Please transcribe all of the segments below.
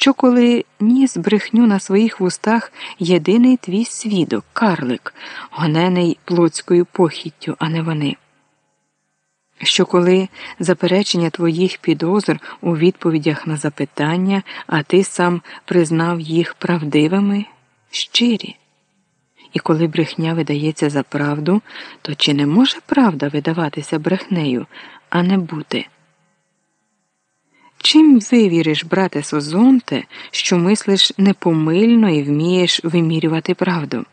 що коли ніс брехню на своїх вустах єдиний твій свідок, карлик, гонений плотською похіттю, а не вони. Що коли заперечення твоїх підозр у відповідях на запитання, а ти сам признав їх правдивими, щирі. І коли брехня видається за правду, то чи не може правда видаватися брехнею, а не бути? Чим вивіриш, брате Созонте, що мислиш непомильно і вмієш вимірювати правду?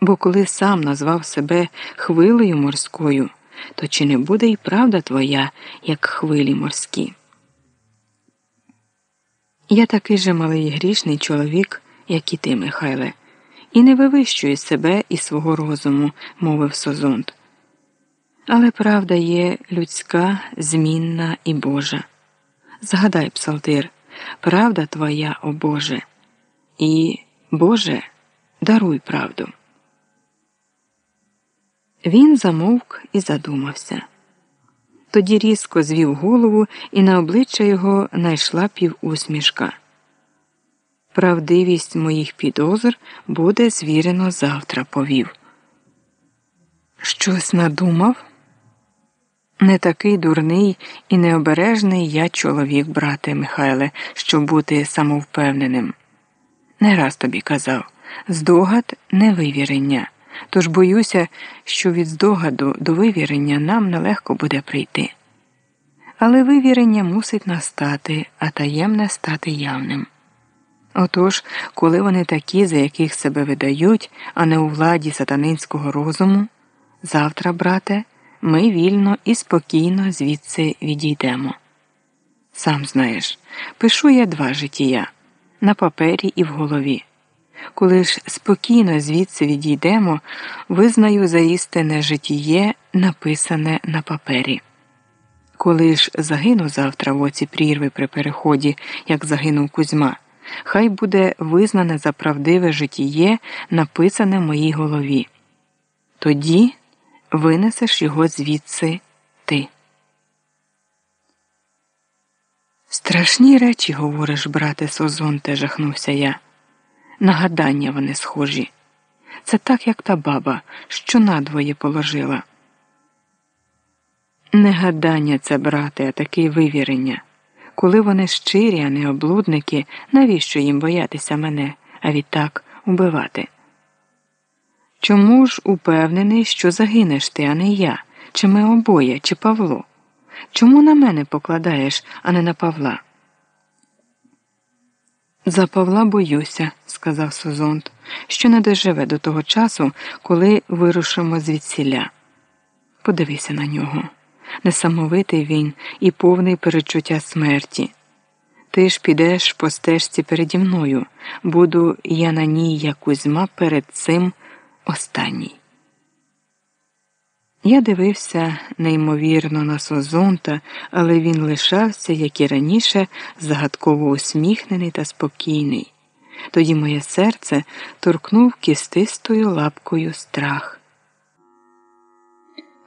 Бо коли сам назвав себе хвилею морською, то чи не буде й правда твоя, як хвилі морські? Я такий же малий грішний чоловік, як і ти, Михайле, і не вивищую себе і свого розуму, мовив Созонт. Але правда є людська, змінна і Божа. Згадай, Псалтир, правда твоя, о Боже, і, Боже, даруй правду. Він замовк і задумався. Тоді різко звів голову, і на обличчя його найшла півусмішка. Правдивість моїх підозр буде звірено завтра, повів. Щось надумав? Не такий дурний і необережний я чоловік, брате Михайле, щоб бути самовпевненим. Не раз тобі казав здогад не вивірення, тож боюся, що від здогаду до вивірення нам нелегко буде прийти. Але вивірення мусить настати, а таємне стати явним. Отож, коли вони такі, за яких себе видають, а не у владі сатанинського розуму, завтра, брате ми вільно і спокійно звідси відійдемо. Сам знаєш, пишу я два життя на папері і в голові. Коли ж спокійно звідси відійдемо, визнаю за істинне житіє, написане на папері. Коли ж загину завтра в оці прірви при переході, як загинув Кузьма, хай буде визнане за правдиве житіє, написане в моїй голові. Тоді винесеш його звідси ти. Страшні речі, говориш, брате Созонте, жахнувся я. Нагадання вони схожі. Це так, як та баба, що надвоє положила. Не гадання це, брате, а таке вивірення. Коли вони щирі, а не облудники, навіщо їм боятися мене, а відтак убивати? Чому ж упевнений, що загинеш ти, а не я, чи ми обоє, чи Павло? Чому на мене покладаєш, а не на Павла? За Павла боюся, сказав Созонт, що не доживе до того часу, коли вирушимо звідсіля. Подивися на нього. Несамовитий він і повний перечуття смерті. Ти ж підеш по стежці переді мною, буду я на ній, як Кузьма перед цим останній. Я дивився неймовірно на Созонта, але він лишався, як і раніше, загадково усміхнений та спокійний. Тоді моє серце торкнув кістистою лапкою страх.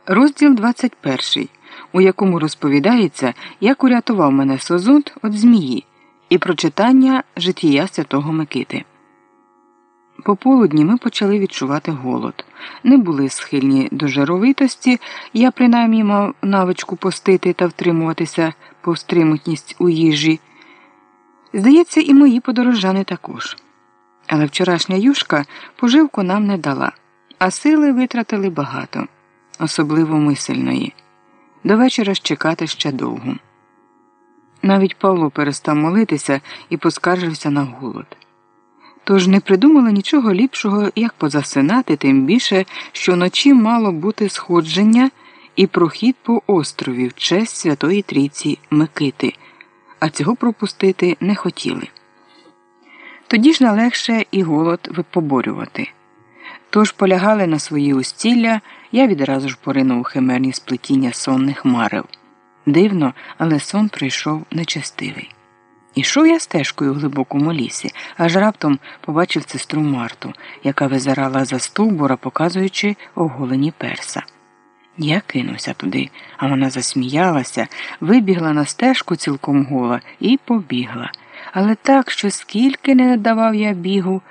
Розділ 21, у якому розповідається, як урятував мене Созонт від змії, і прочитання життя святого Микити. Пополудні ми почали відчувати голод. Не були схильні до жаровитості, я принаймні мав навичку постити та втримуватися повстримутність у їжі. Здається, і мої подорожани також. Але вчорашня юшка поживку нам не дала, а сили витратили багато, особливо мисельної. До вечора ж чекати ще довго. Навіть Павло перестав молитися і поскаржився на голод. Тож не придумала нічого ліпшого, як позасинати, тим більше, що вночі мало бути сходження і прохід по острові в честь Святої Трійці Микити, а цього пропустити не хотіли. Тоді ж налегше і голод поборювати. Тож полягали на свої устілля, я відразу ж поринув у химерні сплетіння сонних марив. Дивно, але сон прийшов нечестивий. Ішов я стежкою в глибокому лісі, аж раптом побачив сестру Марту, яка визирала за стовбура, показуючи оголені перса. Я кинувся туди, а вона засміялася, вибігла на стежку цілком гола і побігла, але так, що скільки не давав я бігу,